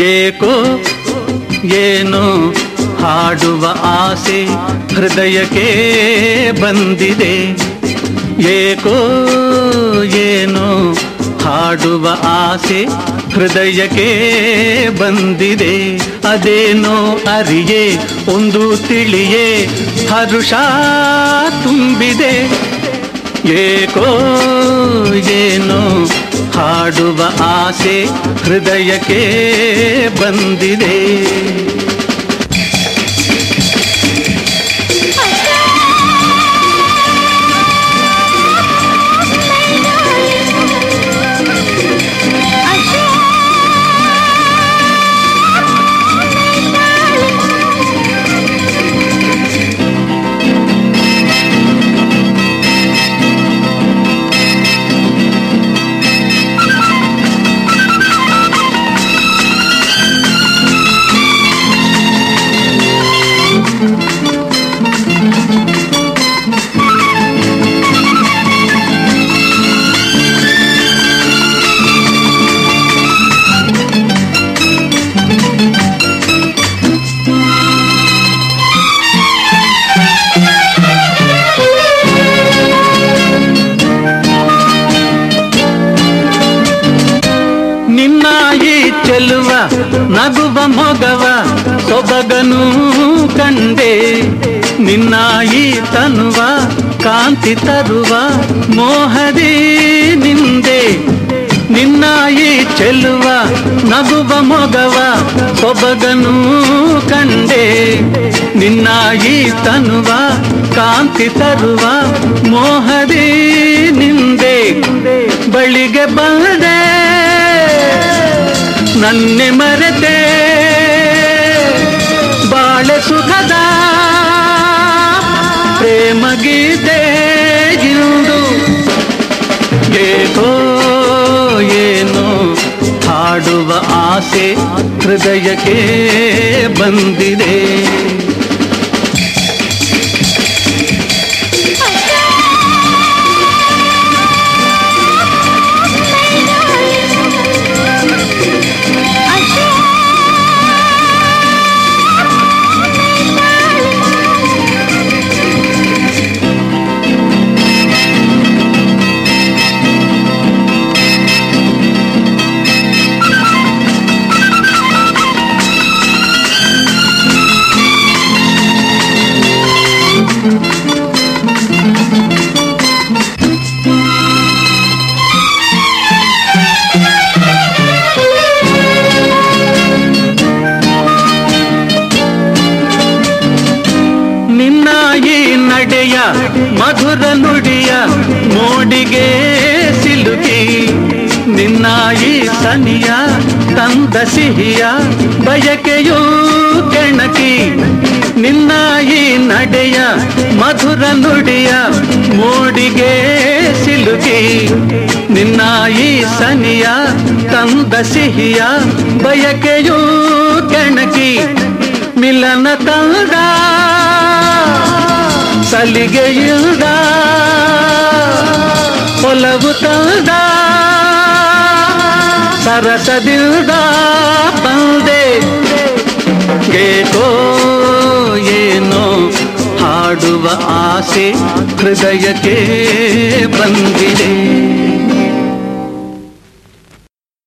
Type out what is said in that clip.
ಏಕೋ ಏನೋ ಹಾಡುವ ಆಸೆ ಹೃದಯಕ್ಕೆ ಬಂದಿದೆ. ಏಕೋ ಏನೋ ಹಾಡುವ ಆಸೆ ಹೃದಯಕ್ಕೆ ಬಂದಿದೆ. ಅದೇನೋ ಅರಿಯೇ, ಒಂದು ತಿಳಿಯೇ, ಹರುಷ ತುಂಬಿದೆ. ಏಕೋ ಏನೋ ಹಾಡುವ ಆಸೆ ಹೃದಯಕ್ಕೆ ಬಂದಿದೆ ನಗುವ ಮೊಗವ ಸೊಬಗನು ಕಂಡೆ. ನಿನ್ನ ಈ ತನುವ ಕಾಂತಿ ತರುವ ಮೋಹದಿ ನಿಂದೆ. ನಿನ್ನ ಈ ಚೆಲ್ಲುವ ನಗುವ ಮೊಗವ ಸೊಬಗನು ಕಂಡೆ. ನಿನ್ನ ಈ ತನುವ ಕಾಂತಿ ತರುವ ಮೋಹದಿ ನಿಂದೆ. ಬಳಿಗೆ ಬಂದೆ. ನನ್ನೆ ಮರೆತೆ? ಬಾಳೆ ಸುಖದ ಪ್ರೇಮ ಗೀತೆ ಇಂದು ಏಕೋ ಏನೋ ಹಾಡುವ ಆಸೆ ಹೃದಯಕ್ಕೆ ಬಂದಿದೆ. ನಡೆಯ ಮಧುರ ನುಡಿಯ ಮೋಡಿಗೆ ಸಿಲುಕಿ, ನಿನ್ನ ಈ ಸನಿಯ ತಂದ ಸಿಹಿಯ ಬಯಕೆಯೂ ಕೆಣಕಿ ಈ ನಡೆಯ ಮಧುರ ನುಡಿಯ ಮೋಡಿಗೆ ಸಿಲುಕಿ, ನಿನ್ನ ಈ ಸನಿಯ ತಂದ ಸಿಹಿಯ ಬಯಕೆಯೂ ಕೆಣಕಿ, ಮಿಲನ ತಂದ ಸಲಿಗೆಯಿಲ್ದ ಒಲವು ತಂದ ಸರಸದಿಲ್ದ ಬಂದೆ. ಏಕೋ ಏನೋ ಹಾಡುವ ಆಸೆ ಹೃದಯಕ್ಕೆ ಬಂದಿದೆ.